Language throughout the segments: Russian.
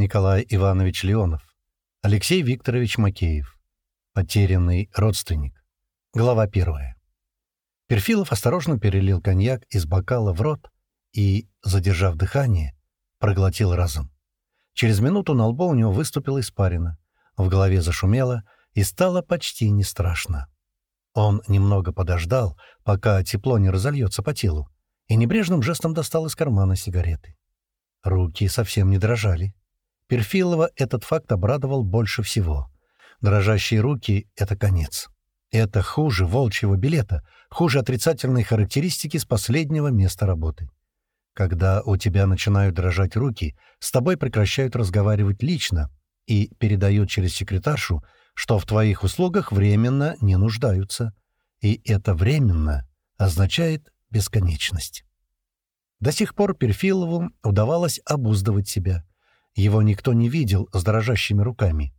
Николай Иванович Леонов. Алексей Викторович Макеев. Потерянный родственник. Глава первая. Перфилов осторожно перелил коньяк из бокала в рот и, задержав дыхание, проглотил разом. Через минуту на лбу у него выступила испарина, в голове зашумело и стало почти не страшно. Он немного подождал, пока тепло не разольется по телу, и небрежным жестом достал из кармана сигареты. Руки совсем не дрожали. Перфилова этот факт обрадовал больше всего. Дрожащие руки — это конец. Это хуже волчьего билета, хуже отрицательной характеристики с последнего места работы. Когда у тебя начинают дрожать руки, с тобой прекращают разговаривать лично и передают через секретаршу, что в твоих услугах временно не нуждаются. И это «временно» означает бесконечность. До сих пор Перфилову удавалось обуздывать себя. Его никто не видел с дрожащими руками.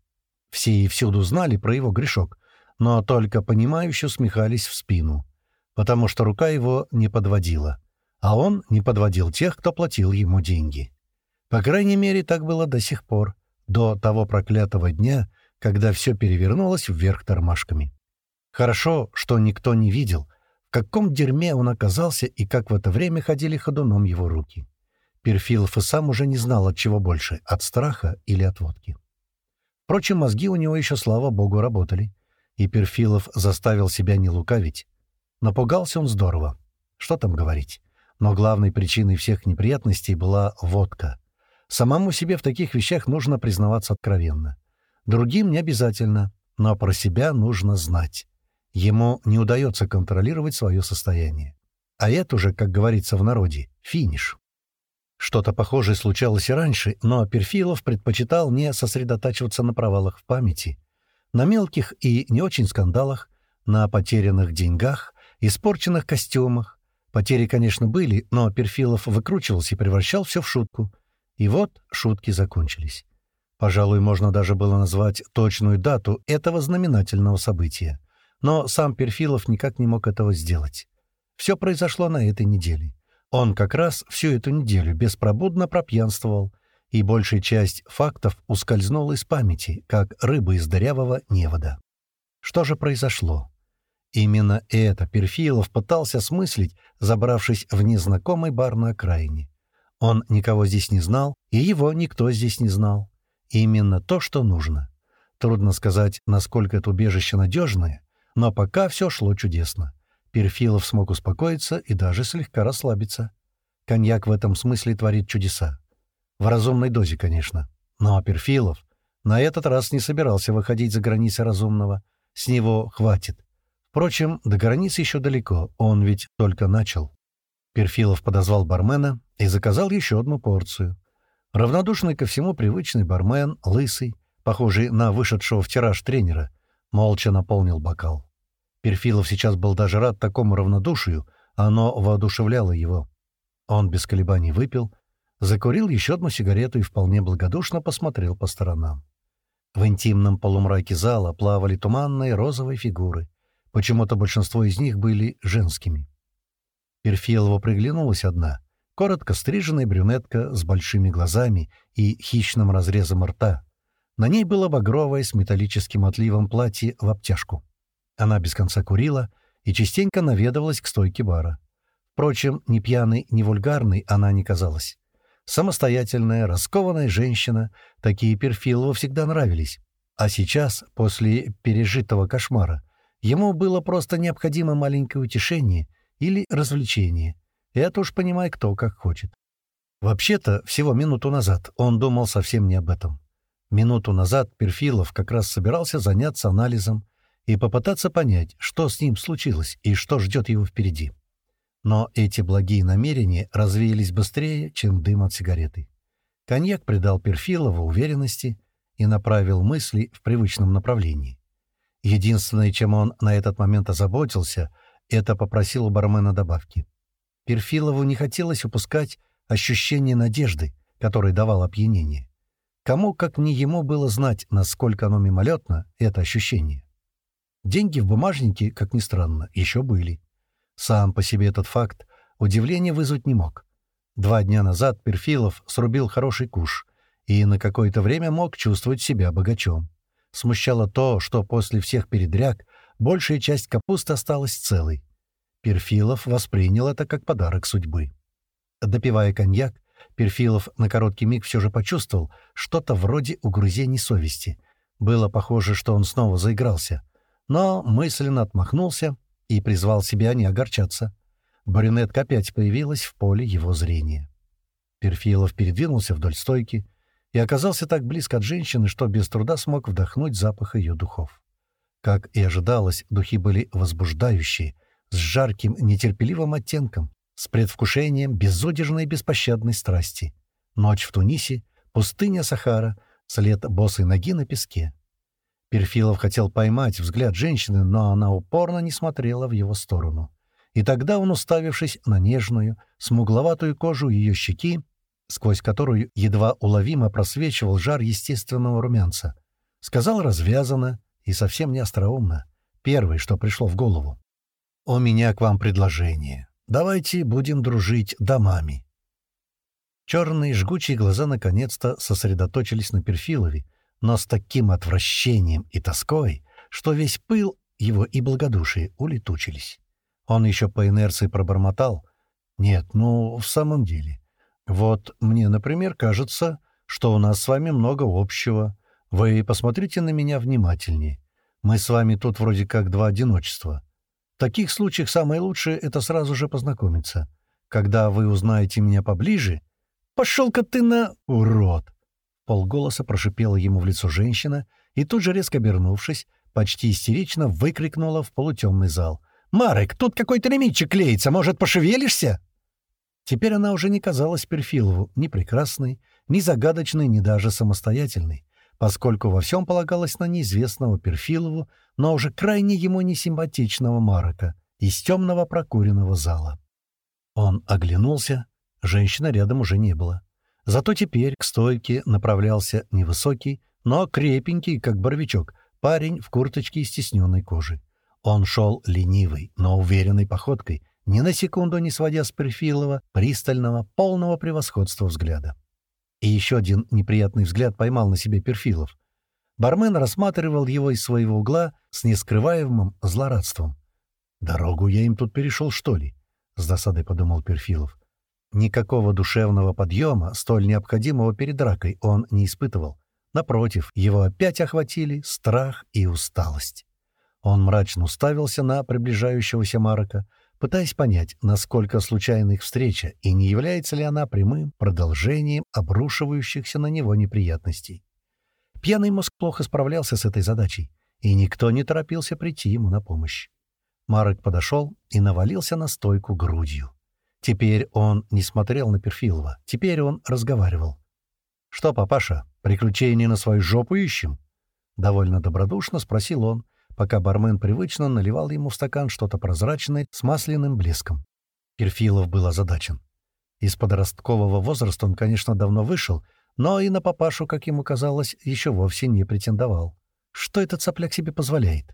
Все и всюду знали про его грешок, но только понимающе усмехались в спину, потому что рука его не подводила, а он не подводил тех, кто платил ему деньги. По крайней мере, так было до сих пор, до того проклятого дня, когда все перевернулось вверх тормашками. Хорошо, что никто не видел, в каком дерьме он оказался и как в это время ходили ходуном его руки. Перфилов и сам уже не знал, от чего больше — от страха или от водки. Впрочем, мозги у него еще, слава богу, работали, и Перфилов заставил себя не лукавить. Напугался он здорово. Что там говорить? Но главной причиной всех неприятностей была водка. Самому себе в таких вещах нужно признаваться откровенно. Другим не обязательно, но про себя нужно знать. Ему не удается контролировать свое состояние. А это уже, как говорится в народе, финиш. Что-то похожее случалось и раньше, но Перфилов предпочитал не сосредотачиваться на провалах в памяти, на мелких и не очень скандалах, на потерянных деньгах, испорченных костюмах. Потери, конечно, были, но Перфилов выкручивался и превращал все в шутку. И вот шутки закончились. Пожалуй, можно даже было назвать точную дату этого знаменательного события. Но сам Перфилов никак не мог этого сделать. Все произошло на этой неделе. Он как раз всю эту неделю беспробудно пропьянствовал, и большая часть фактов ускользнула из памяти, как рыба из дырявого невода. Что же произошло? Именно это Перфилов пытался осмыслить, забравшись в незнакомый бар на окраине. Он никого здесь не знал, и его никто здесь не знал. Именно то, что нужно. Трудно сказать, насколько это убежище надежное, но пока все шло чудесно. Перфилов смог успокоиться и даже слегка расслабиться. Коньяк в этом смысле творит чудеса. В разумной дозе, конечно. Но Перфилов на этот раз не собирался выходить за границы разумного. С него хватит. Впрочем, до границы еще далеко, он ведь только начал. Перфилов подозвал бармена и заказал еще одну порцию. Равнодушный ко всему привычный бармен, лысый, похожий на вышедшего в тираж тренера, молча наполнил бокал. Перфилов сейчас был даже рад такому равнодушию, оно воодушевляло его. Он без колебаний выпил, закурил еще одну сигарету и вполне благодушно посмотрел по сторонам. В интимном полумраке зала плавали туманные розовые фигуры. Почему-то большинство из них были женскими. Перфилову приглянулась одна, коротко стриженная брюнетка с большими глазами и хищным разрезом рта. На ней было багровое с металлическим отливом платье в обтяжку. Она без конца курила и частенько наведывалась к стойке бара. Впрочем, ни пьяной, ни вульгарной она не казалась. Самостоятельная, раскованная женщина, такие Перфилову всегда нравились. А сейчас, после пережитого кошмара, ему было просто необходимо маленькое утешение или развлечение. Это уж понимай кто как хочет. Вообще-то, всего минуту назад он думал совсем не об этом. Минуту назад Перфилов как раз собирался заняться анализом и попытаться понять, что с ним случилось и что ждет его впереди. Но эти благие намерения развеялись быстрее, чем дым от сигареты. Коньяк придал Перфилову уверенности и направил мысли в привычном направлении. Единственное, чем он на этот момент озаботился, это попросил у бармена добавки. Перфилову не хотелось упускать ощущение надежды, которое давало опьянение. Кому, как не ему, было знать, насколько оно мимолетно, это ощущение. Деньги в бумажнике, как ни странно, еще были. Сам по себе этот факт удивления вызвать не мог. Два дня назад Перфилов срубил хороший куш, и на какое-то время мог чувствовать себя богачом. Смущало то, что после всех передряг большая часть капусты осталась целой. Перфилов воспринял это как подарок судьбы. Допивая коньяк, Перфилов на короткий миг все же почувствовал что-то вроде угрызений совести. Было похоже, что он снова заигрался. Но мысленно отмахнулся и призвал себя не огорчаться. Брюнетка опять появилась в поле его зрения. Перфилов передвинулся вдоль стойки и оказался так близко от женщины, что без труда смог вдохнуть запах ее духов. Как и ожидалось, духи были возбуждающие, с жарким, нетерпеливым оттенком, с предвкушением безудержной беспощадной страсти. Ночь в Тунисе, пустыня Сахара, след босой ноги на песке. Перфилов хотел поймать взгляд женщины, но она упорно не смотрела в его сторону. И тогда он, уставившись на нежную, смугловатую кожу ее щеки, сквозь которую едва уловимо просвечивал жар естественного румянца, сказал развязанно и совсем не остроумно, первое, что пришло в голову. «У меня к вам предложение. Давайте будем дружить домами». Черные жгучие глаза наконец-то сосредоточились на Перфилове, но с таким отвращением и тоской, что весь пыл его и благодушие улетучились. Он еще по инерции пробормотал. «Нет, ну, в самом деле. Вот мне, например, кажется, что у нас с вами много общего. Вы посмотрите на меня внимательнее. Мы с вами тут вроде как два одиночества таких случаях самое лучшее — это сразу же познакомиться. Когда вы узнаете меня поближе... «Пошел-ка ты на... урод!» Полголоса прошипела ему в лицо женщина и тут же, резко обернувшись, почти истерично выкрикнула в полутемный зал. «Марек, тут какой-то лимитчик клеится, может, пошевелишься?» Теперь она уже не казалась Перфилову ни прекрасной, ни загадочной, ни даже самостоятельной поскольку во всем полагалось на неизвестного Перфилову, но уже крайне ему несимпатичного Марока из темного прокуренного зала. Он оглянулся, женщины рядом уже не было. Зато теперь к стойке направлялся невысокий, но крепенький, как боровичок, парень в курточке из стесненной кожи. Он шел ленивой, но уверенной походкой, ни на секунду не сводя с Перфилова пристального, полного превосходства взгляда. И еще один неприятный взгляд поймал на себе Перфилов. Бармен рассматривал его из своего угла с нескрываемым злорадством. «Дорогу я им тут перешел, что ли?» — с досадой подумал Перфилов. Никакого душевного подъема, столь необходимого перед дракой, он не испытывал. Напротив, его опять охватили страх и усталость. Он мрачно уставился на приближающегося Марока, пытаясь понять, насколько случайна их встреча и не является ли она прямым продолжением обрушивающихся на него неприятностей. Пьяный мозг плохо справлялся с этой задачей, и никто не торопился прийти ему на помощь. Марек подошел и навалился на стойку грудью. Теперь он не смотрел на Перфилова, теперь он разговаривал. «Что, папаша, приключения на свою жопу ищем?» Довольно добродушно спросил он, пока бармен привычно наливал ему в стакан что-то прозрачное с масляным блеском. Перфилов был озадачен. Из подросткового возраста он, конечно, давно вышел, но и на папашу, как ему казалось, еще вовсе не претендовал. Что этот сопляк себе позволяет?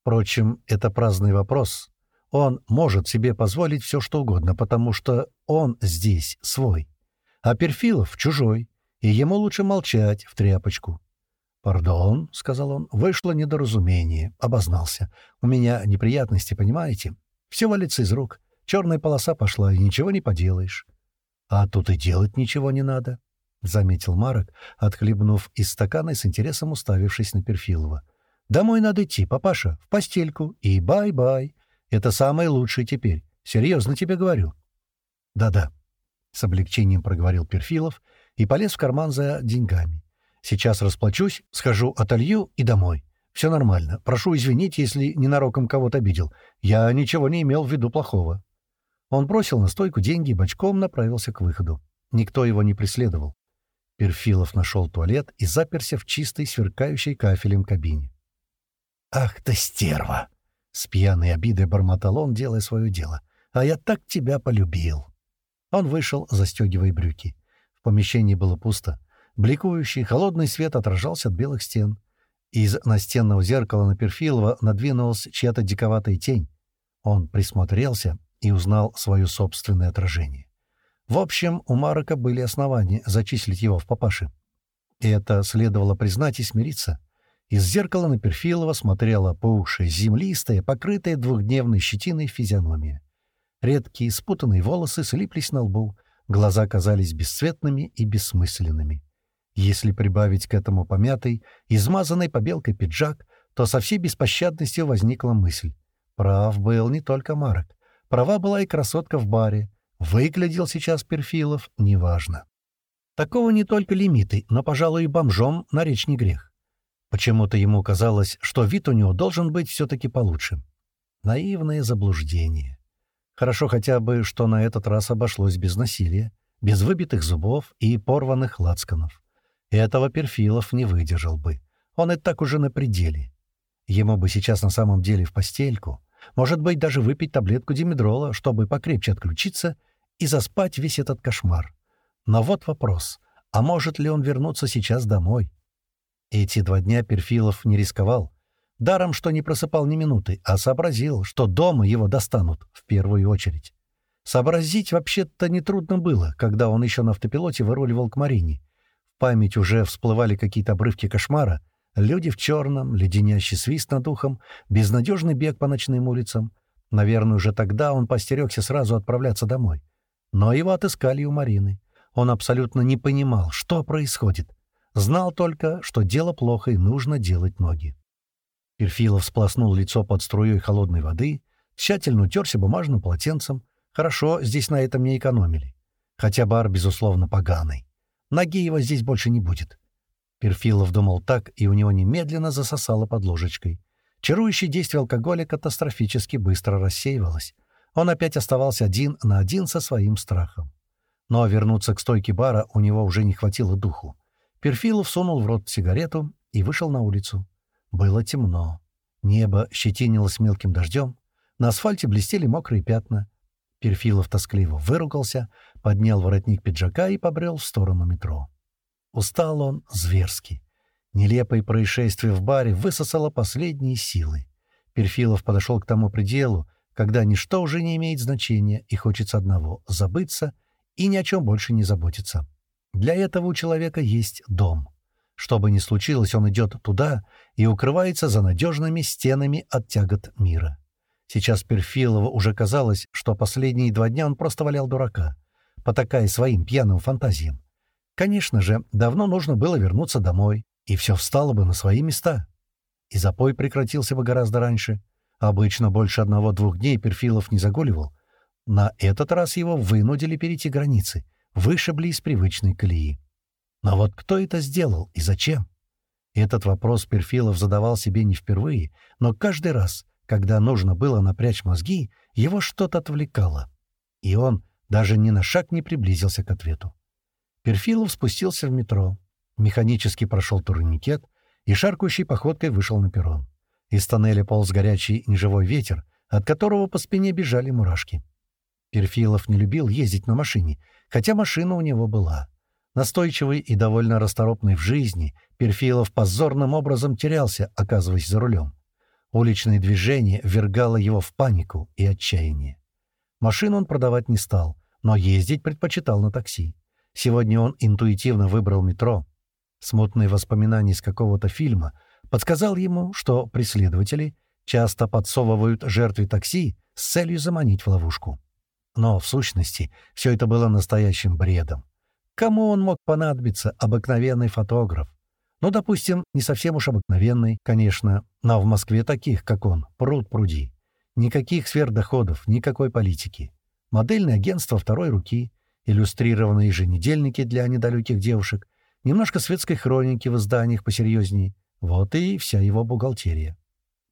Впрочем, это праздный вопрос. Он может себе позволить все, что угодно, потому что он здесь свой. А Перфилов чужой, и ему лучше молчать в тряпочку. «Пардон», — сказал он, — «вышло недоразумение, обознался. У меня неприятности, понимаете? Все валится из рук. Черная полоса пошла, и ничего не поделаешь». «А тут и делать ничего не надо», — заметил Марок, отхлебнув из стакана и с интересом уставившись на Перфилова. «Домой надо идти, папаша, в постельку, и бай-бай. Это самое лучшее теперь. Серьезно тебе говорю». «Да-да», — с облегчением проговорил Перфилов и полез в карман за деньгами. Сейчас расплачусь, схожу, отолью и домой. Все нормально. Прошу извинить, если ненароком кого-то обидел. Я ничего не имел в виду плохого». Он бросил на стойку деньги и бочком направился к выходу. Никто его не преследовал. Перфилов нашел туалет и заперся в чистой, сверкающей кафелем кабине. «Ах ты, стерва!» — с пьяной обидой бормотал он, делая свое дело. «А я так тебя полюбил!» Он вышел, застегивая брюки. В помещении было пусто. Бликующий, холодный свет отражался от белых стен. Из настенного зеркала на Перфилова надвинулась чья-то диковатая тень. Он присмотрелся и узнал свое собственное отражение. В общем, у Марока были основания зачислить его в папаши. И это следовало признать и смириться. Из зеркала на Перфилова смотрела поухшая, землистая, покрытая двухдневной щетиной физиономия. Редкие спутанные волосы слиплись на лбу, глаза казались бесцветными и бессмысленными. Если прибавить к этому помятый, измазанный побелкой пиджак, то со всей беспощадностью возникла мысль. Прав был не только Марок. Права была и красотка в баре. Выглядел сейчас Перфилов, неважно. Такого не только лимиты, но, пожалуй, и бомжом на речь не грех. Почему-то ему казалось, что вид у него должен быть все-таки получше. Наивное заблуждение. Хорошо хотя бы, что на этот раз обошлось без насилия, без выбитых зубов и порванных лацканов. Этого Перфилов не выдержал бы. Он и так уже на пределе. Ему бы сейчас на самом деле в постельку, может быть, даже выпить таблетку димедрола, чтобы покрепче отключиться и заспать весь этот кошмар. Но вот вопрос, а может ли он вернуться сейчас домой? Эти два дня Перфилов не рисковал. Даром, что не просыпал ни минуты, а сообразил, что дома его достанут в первую очередь. Сообразить вообще-то нетрудно было, когда он еще на автопилоте выруливал к Марине. В память уже всплывали какие-то обрывки кошмара, люди в черном, леденящий свист над ухом, безнадежный бег по ночным улицам. Наверное, уже тогда он постерегся сразу отправляться домой. Но его отыскали у Марины. Он абсолютно не понимал, что происходит — Знал только, что дело плохо и нужно делать ноги. Перфилов сплоснул лицо под струей холодной воды, тщательно утерся бумажным полотенцем. Хорошо, здесь на этом не экономили. Хотя бар, безусловно, поганый. Ноги его здесь больше не будет. Перфилов думал так, и у него немедленно засосало под ложечкой. Чарующее действие алкоголя катастрофически быстро рассеивалось. Он опять оставался один на один со своим страхом. Но вернуться к стойке бара у него уже не хватило духу. Перфилов сунул в рот сигарету и вышел на улицу. Было темно. Небо щетинилось мелким дождем. На асфальте блестели мокрые пятна. Перфилов тоскливо выругался, поднял воротник пиджака и побрел в сторону метро. Устал он зверски. Нелепое происшествие в баре высосало последние силы. Перфилов подошел к тому пределу, когда ничто уже не имеет значения и хочется одного — забыться и ни о чем больше не заботиться. Для этого у человека есть дом. Что бы ни случилось, он идет туда и укрывается за надежными стенами от тягот мира. Сейчас Перфилову уже казалось, что последние два дня он просто валял дурака, потакая своим пьяным фантазиям. Конечно же, давно нужно было вернуться домой, и все встало бы на свои места. И запой прекратился бы гораздо раньше. Обычно больше одного-двух дней Перфилов не загуливал. На этот раз его вынудили перейти границы — вышибли из привычной колеи. Но вот кто это сделал и зачем? Этот вопрос Перфилов задавал себе не впервые, но каждый раз, когда нужно было напрячь мозги, его что-то отвлекало. И он даже ни на шаг не приблизился к ответу. Перфилов спустился в метро, механически прошел турникет и шаркающей походкой вышел на перрон. Из тоннеля полз горячий неживой ветер, от которого по спине бежали мурашки. Перфилов не любил ездить на машине, хотя машина у него была. Настойчивый и довольно расторопный в жизни, Перфилов позорным образом терялся, оказываясь за рулем. Уличное движение ввергало его в панику и отчаяние. Машину он продавать не стал, но ездить предпочитал на такси. Сегодня он интуитивно выбрал метро. Смутные воспоминания из какого-то фильма подсказал ему, что преследователи часто подсовывают жертве такси с целью заманить в ловушку. Но, в сущности, все это было настоящим бредом. Кому он мог понадобиться, обыкновенный фотограф? Ну, допустим, не совсем уж обыкновенный, конечно, но в Москве таких, как он, пруд пруди. Никаких сфер доходов, никакой политики. Модельное агентство второй руки, иллюстрированные еженедельники для недалеких девушек, немножко светской хроники в изданиях посерьезнее. Вот и вся его бухгалтерия.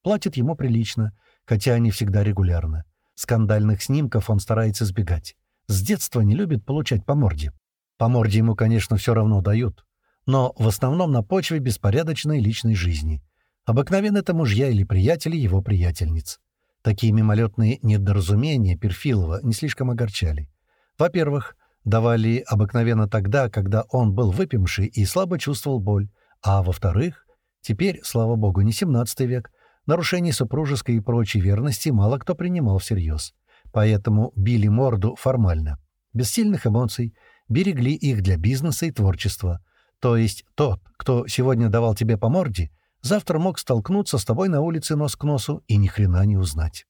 Платят ему прилично, хотя не всегда регулярно. Скандальных снимков он старается избегать. С детства не любит получать по морде. По морде ему, конечно, все равно дают. Но в основном на почве беспорядочной личной жизни. Обыкновенно это мужья или приятели его приятельниц. Такие мимолетные недоразумения Перфилова не слишком огорчали. Во-первых, давали обыкновенно тогда, когда он был выпивший и слабо чувствовал боль. А во-вторых, теперь, слава богу, не 17 век, Нарушение супружеской и прочей верности мало кто принимал всерьез. Поэтому били морду формально. Без сильных эмоций, берегли их для бизнеса и творчества. То есть тот, кто сегодня давал тебе по морде, завтра мог столкнуться с тобой на улице нос к носу и ни хрена не узнать.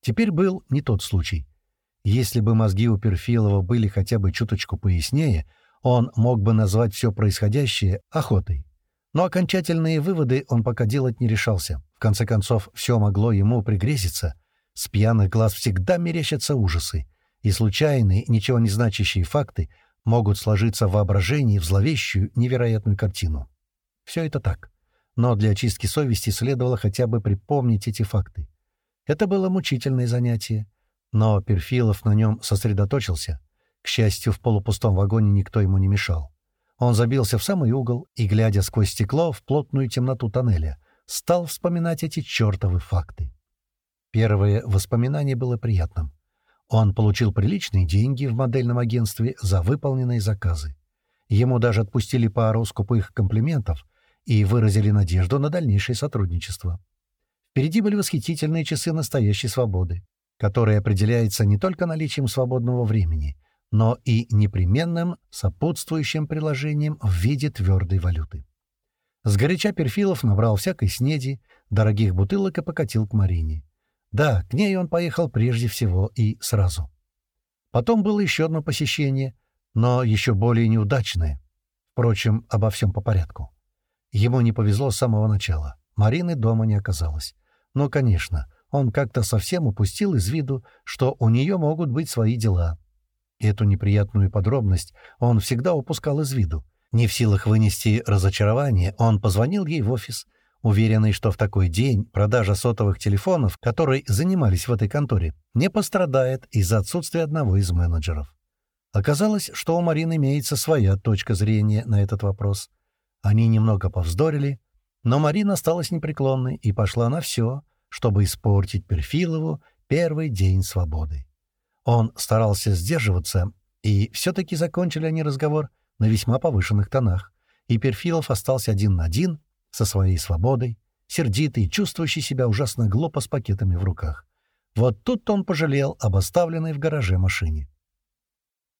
Теперь был не тот случай. Если бы мозги у Перфилова были хотя бы чуточку пояснее, он мог бы назвать все происходящее охотой. Но окончательные выводы он пока делать не решался. В конце концов, все могло ему пригрезиться. С пьяных глаз всегда мерещатся ужасы, и случайные, ничего не значащие факты могут сложиться в воображении в зловещую, невероятную картину. Все это так. Но для очистки совести следовало хотя бы припомнить эти факты. Это было мучительное занятие, но Перфилов на нем сосредоточился. К счастью, в полупустом вагоне никто ему не мешал. Он забился в самый угол и, глядя сквозь стекло в плотную темноту тоннеля, стал вспоминать эти чертовы факты. Первое воспоминание было приятным. Он получил приличные деньги в модельном агентстве за выполненные заказы. Ему даже отпустили пару скупых комплиментов и выразили надежду на дальнейшее сотрудничество. Впереди были восхитительные часы настоящей свободы, которая определяется не только наличием свободного времени, но и непременным сопутствующим приложением в виде твердой валюты. Сгоряча Перфилов набрал всякой снеди, дорогих бутылок и покатил к Марине. Да, к ней он поехал прежде всего и сразу. Потом было еще одно посещение, но еще более неудачное. Впрочем, обо всем по порядку. Ему не повезло с самого начала. Марины дома не оказалось. Но, конечно, он как-то совсем упустил из виду, что у нее могут быть свои дела. Эту неприятную подробность он всегда упускал из виду. Не в силах вынести разочарование, он позвонил ей в офис уверенный, что в такой день продажа сотовых телефонов, которые занимались в этой конторе, не пострадает из-за отсутствия одного из менеджеров. Оказалось, что у Марины имеется своя точка зрения на этот вопрос. Они немного повздорили, но Марина осталась непреклонной и пошла на все, чтобы испортить Перфилову первый день свободы. Он старался сдерживаться, и все-таки закончили они разговор на весьма повышенных тонах, и Перфилов остался один на один со своей свободой, сердитый, чувствующий себя ужасно глупо с пакетами в руках. Вот тут он пожалел об оставленной в гараже машине.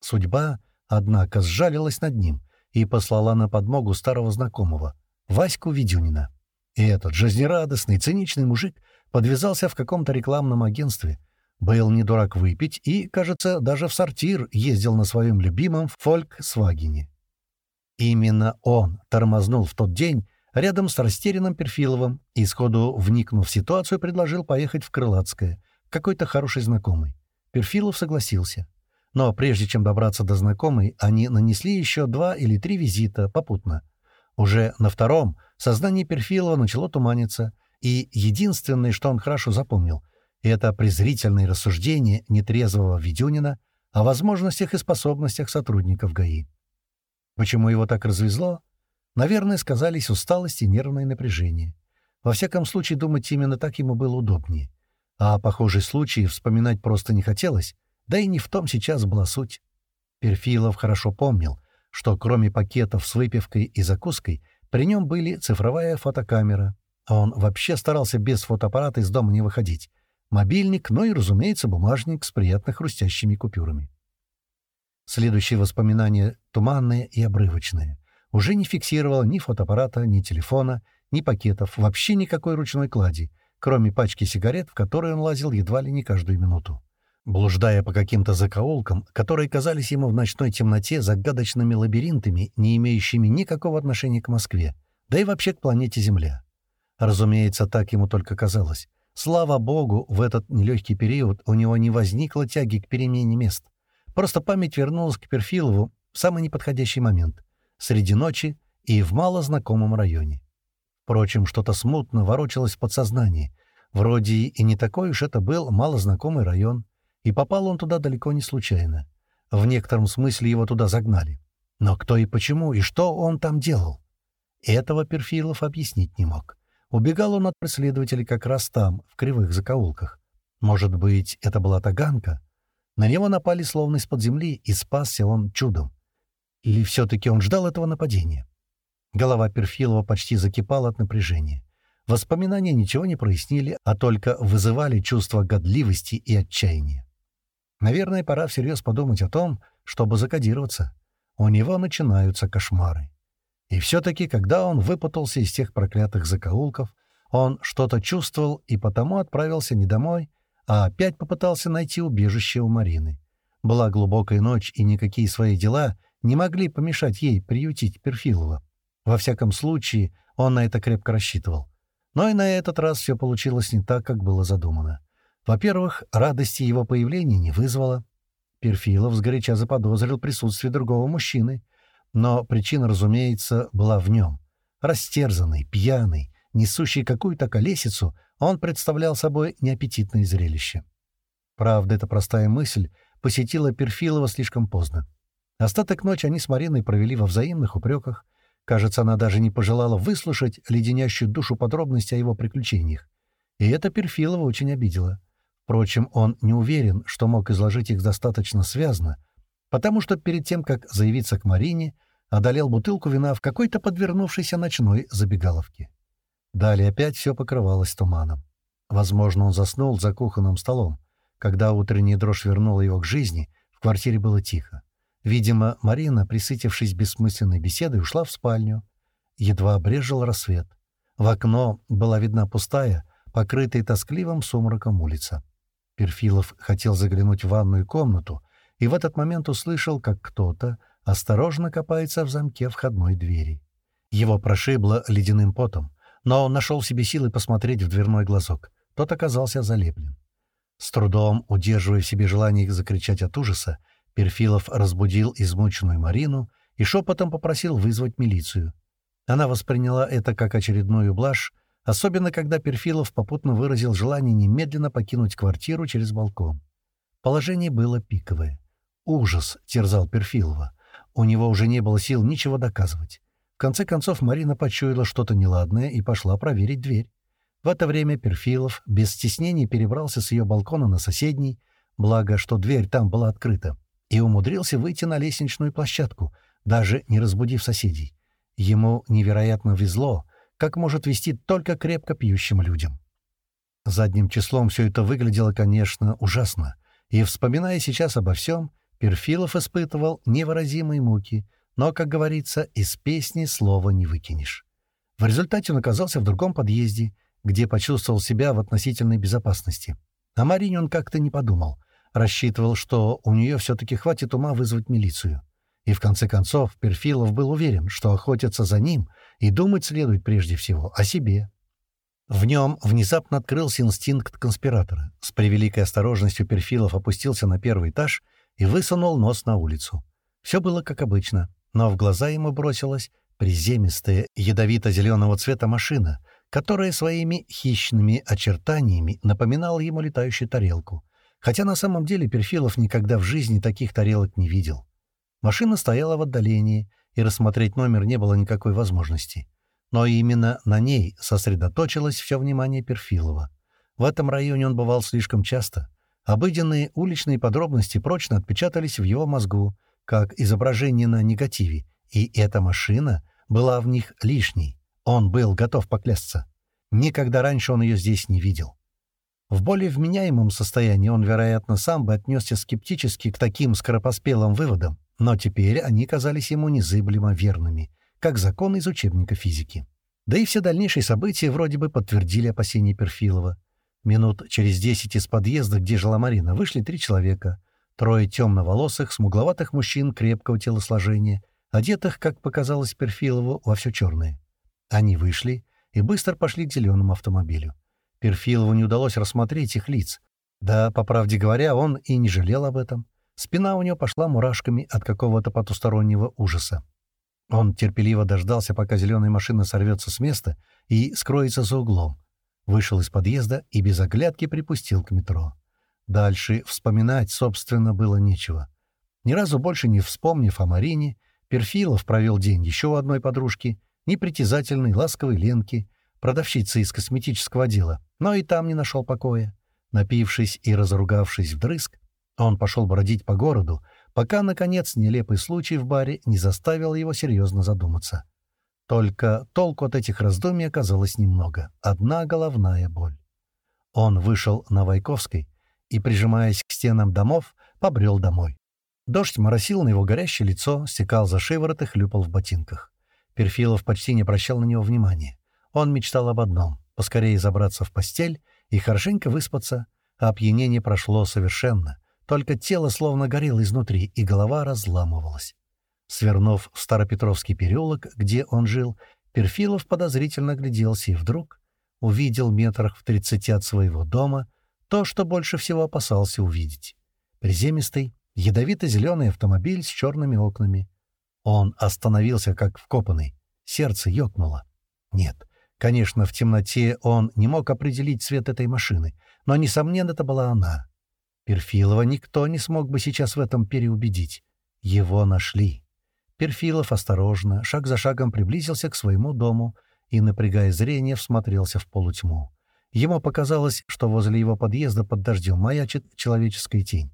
Судьба, однако, сжалилась над ним и послала на подмогу старого знакомого, Ваську Ведюнина. И этот жизнерадостный, циничный мужик подвязался в каком-то рекламном агентстве, был не дурак выпить и, кажется, даже в сортир ездил на своем любимом «Фольксвагене». Именно он тормознул в тот день, рядом с растерянным Перфиловым и, сходу вникнув в ситуацию, предложил поехать в Крылатское, какой-то хороший знакомый. Перфилов согласился. Но прежде чем добраться до знакомой, они нанесли еще два или три визита попутно. Уже на втором сознание Перфилова начало туманиться, и единственное, что он хорошо запомнил, это презрительные рассуждения нетрезвого Ведюнина о возможностях и способностях сотрудников ГАИ. Почему его так развезло? Наверное, сказались усталость и нервное напряжение. Во всяком случае, думать именно так ему было удобнее. А о похожей вспоминать просто не хотелось, да и не в том сейчас была суть. Перфилов хорошо помнил, что кроме пакетов с выпивкой и закуской, при нем были цифровая фотокамера. А он вообще старался без фотоаппарата из дома не выходить. Мобильник, ну и, разумеется, бумажник с приятно хрустящими купюрами. Следующее воспоминание туманное и обрывочное уже не фиксировала ни фотоаппарата, ни телефона, ни пакетов, вообще никакой ручной клади, кроме пачки сигарет, в которой он лазил едва ли не каждую минуту. Блуждая по каким-то закоулкам, которые казались ему в ночной темноте загадочными лабиринтами, не имеющими никакого отношения к Москве, да и вообще к планете Земля. Разумеется, так ему только казалось. Слава богу, в этот нелегкий период у него не возникло тяги к перемене мест. Просто память вернулась к Перфилову в самый неподходящий момент среди ночи и в малознакомом районе. Впрочем, что-то смутно ворочалось в подсознании. Вроде и не такой уж это был малознакомый район, и попал он туда далеко не случайно. В некотором смысле его туда загнали. Но кто и почему, и что он там делал? Этого Перфилов объяснить не мог. Убегал он от преследователей как раз там, в кривых закоулках. Может быть, это была таганка? На него напали словно из-под земли, и спасся он чудом. Или все-таки он ждал этого нападения? Голова Перфилова почти закипала от напряжения. Воспоминания ничего не прояснили, а только вызывали чувство годливости и отчаяния. Наверное, пора всерьез подумать о том, чтобы закодироваться. У него начинаются кошмары. И все-таки, когда он выпутался из тех проклятых закоулков, он что-то чувствовал и потому отправился не домой, а опять попытался найти убежище у Марины. Была глубокая ночь, и никакие свои дела не могли помешать ей приютить Перфилова. Во всяком случае, он на это крепко рассчитывал. Но и на этот раз все получилось не так, как было задумано. Во-первых, радости его появления не вызвало. Перфилов сгоряча заподозрил присутствие другого мужчины. Но причина, разумеется, была в нем. Растерзанный, пьяный, несущий какую-то колесицу, он представлял собой неаппетитное зрелище. Правда, эта простая мысль посетила Перфилова слишком поздно. Остаток ночи они с Мариной провели во взаимных упреках. Кажется, она даже не пожелала выслушать леденящую душу подробности о его приключениях. И это Перфилова очень обидело. Впрочем, он не уверен, что мог изложить их достаточно связно, потому что перед тем, как заявиться к Марине, одолел бутылку вина в какой-то подвернувшейся ночной забегаловке. Далее опять все покрывалось туманом. Возможно, он заснул за кухонным столом. Когда утренняя дрожь вернула его к жизни, в квартире было тихо. Видимо, Марина, присытившись бессмысленной беседой, ушла в спальню. Едва обрежил рассвет. В окно была видна пустая, покрытая тоскливым сумраком улица. Перфилов хотел заглянуть в ванную комнату и в этот момент услышал, как кто-то осторожно копается в замке входной двери. Его прошибло ледяным потом, но он нашел себе силы посмотреть в дверной глазок. Тот оказался залеплен. С трудом, удерживая в себе желание закричать от ужаса, Перфилов разбудил измученную Марину и шепотом попросил вызвать милицию. Она восприняла это как очередную блажь, особенно когда Перфилов попутно выразил желание немедленно покинуть квартиру через балкон. Положение было пиковое. Ужас терзал Перфилова. У него уже не было сил ничего доказывать. В конце концов Марина почуяла что-то неладное и пошла проверить дверь. В это время Перфилов без стеснений перебрался с ее балкона на соседний, благо, что дверь там была открыта, и умудрился выйти на лестничную площадку, даже не разбудив соседей. Ему невероятно везло, как может вести только крепко пьющим людям. Задним числом все это выглядело, конечно, ужасно, и, вспоминая сейчас обо всем, Перфилов испытывал невыразимые муки, но, как говорится, из песни слова не выкинешь. В результате он оказался в другом подъезде, где почувствовал себя в относительной безопасности. О Марине он как-то не подумал. Рассчитывал, что у нее все-таки хватит ума вызвать милицию. И в конце концов Перфилов был уверен, что охотятся за ним, и думать следует прежде всего о себе. В нем внезапно открылся инстинкт конспиратора. С превеликой осторожностью Перфилов опустился на первый этаж и высунул нос на улицу. Все было как обычно, но в глаза ему бросилась приземистая, ядовито-зеленого цвета машина, которая своими хищными очертаниями напоминала ему летающую тарелку, хотя на самом деле Перфилов никогда в жизни таких тарелок не видел. Машина стояла в отдалении, и рассмотреть номер не было никакой возможности. Но именно на ней сосредоточилось все внимание Перфилова. В этом районе он бывал слишком часто. Обыденные уличные подробности прочно отпечатались в его мозгу, как изображение на негативе, и эта машина была в них лишней. Он был готов поклясться. Никогда раньше он ее здесь не видел. В более вменяемом состоянии он, вероятно, сам бы отнесся скептически к таким скоропоспелым выводам, но теперь они казались ему незыблемо верными, как закон из учебника физики. Да и все дальнейшие события вроде бы подтвердили опасения Перфилова. Минут через десять из подъезда, где жила Марина, вышли три человека. Трое темноволосых, смугловатых мужчин крепкого телосложения, одетых, как показалось Перфилову, во все черное. Они вышли и быстро пошли к зеленому автомобилю. Перфилову не удалось рассмотреть их лиц. Да, по правде говоря, он и не жалел об этом. Спина у него пошла мурашками от какого-то потустороннего ужаса. Он терпеливо дождался, пока зеленая машина сорвется с места и скроется за углом. Вышел из подъезда и без оглядки припустил к метро. Дальше вспоминать, собственно, было нечего. Ни разу больше не вспомнив о Марине, Перфилов провел день еще у одной подружки, непритязательной, ласковой Ленки, продавщицы из косметического отдела, но и там не нашел покоя. Напившись и разругавшись вдрызг, он пошел бродить по городу, пока, наконец, нелепый случай в баре не заставил его серьезно задуматься. Только толку от этих раздумий оказалось немного. Одна головная боль. Он вышел на Вайковской и, прижимаясь к стенам домов, побрел домой. Дождь моросил на его горящее лицо, стекал за шиворот и хлюпал в ботинках. Перфилов почти не обращал на него внимания. Он мечтал об одном — поскорее забраться в постель и хорошенько выспаться, а опьянение прошло совершенно. Только тело словно горело изнутри, и голова разламывалась. Свернув в Старопетровский переулок, где он жил, Перфилов подозрительно огляделся и вдруг увидел метрах в тридцати от своего дома то, что больше всего опасался увидеть. Приземистый, ядовито-зеленый автомобиль с черными окнами. Он остановился, как вкопанный. Сердце ёкнуло. Нет, конечно, в темноте он не мог определить цвет этой машины, но, несомненно, это была она. Перфилова никто не смог бы сейчас в этом переубедить. Его нашли. Перфилов осторожно, шаг за шагом приблизился к своему дому и, напрягая зрение, всмотрелся в полутьму. Ему показалось, что возле его подъезда под дождем маячит человеческая тень.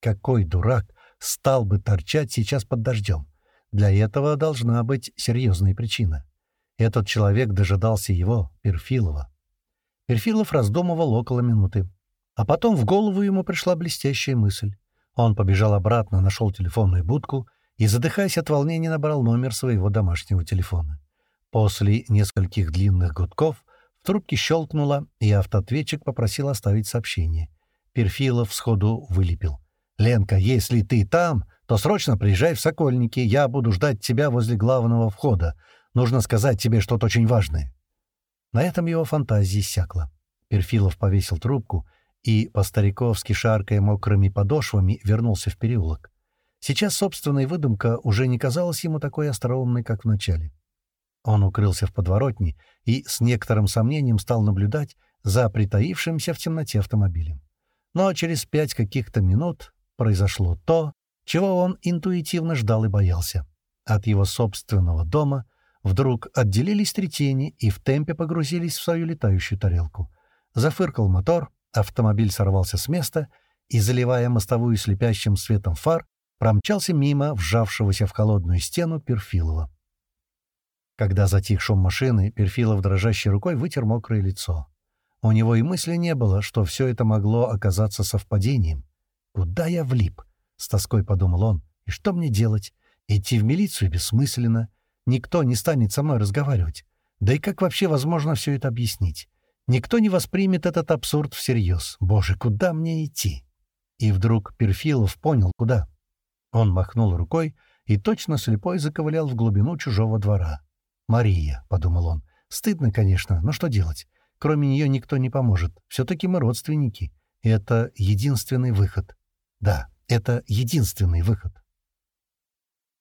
Какой дурак стал бы торчать сейчас под дождем? Для этого должна быть серьезная причина. Этот человек дожидался его, Перфилова. Перфилов раздумывал около минуты. А потом в голову ему пришла блестящая мысль. Он побежал обратно, нашел телефонную будку и, задыхаясь от волнения, набрал номер своего домашнего телефона. После нескольких длинных гудков в трубке щелкнуло, и автоответчик попросил оставить сообщение. Перфилов сходу вылепил. «Ленка, если ты там, то срочно приезжай в Сокольники, я буду ждать тебя возле главного входа. Нужно сказать тебе что-то очень важное». На этом его фантазия иссякла. Перфилов повесил трубку и, по-стариковски шаркая мокрыми подошвами, вернулся в переулок. Сейчас собственная выдумка уже не казалась ему такой остроумной, как в начале. Он укрылся в подворотне и с некоторым сомнением стал наблюдать за притаившимся в темноте автомобилем. Но через пять каких-то минут произошло то, чего он интуитивно ждал и боялся. От его собственного дома вдруг отделились три тени и в темпе погрузились в свою летающую тарелку. Зафыркал мотор, автомобиль сорвался с места и, заливая мостовую слепящим светом фар, промчался мимо вжавшегося в холодную стену Перфилова. Когда затих шум машины, Перфилов дрожащей рукой вытер мокрое лицо. У него и мысли не было, что все это могло оказаться совпадением. «Куда я влип?» — с тоской подумал он. «И что мне делать? Идти в милицию бессмысленно. Никто не станет со мной разговаривать. Да и как вообще возможно все это объяснить? Никто не воспримет этот абсурд всерьез. Боже, куда мне идти?» И вдруг Перфилов понял, куда. Он махнул рукой и точно слепой заковылял в глубину чужого двора. «Мария», — подумал он, — «стыдно, конечно, но что делать? Кроме нее никто не поможет. Все-таки мы родственники. Это единственный выход. Да, это единственный выход.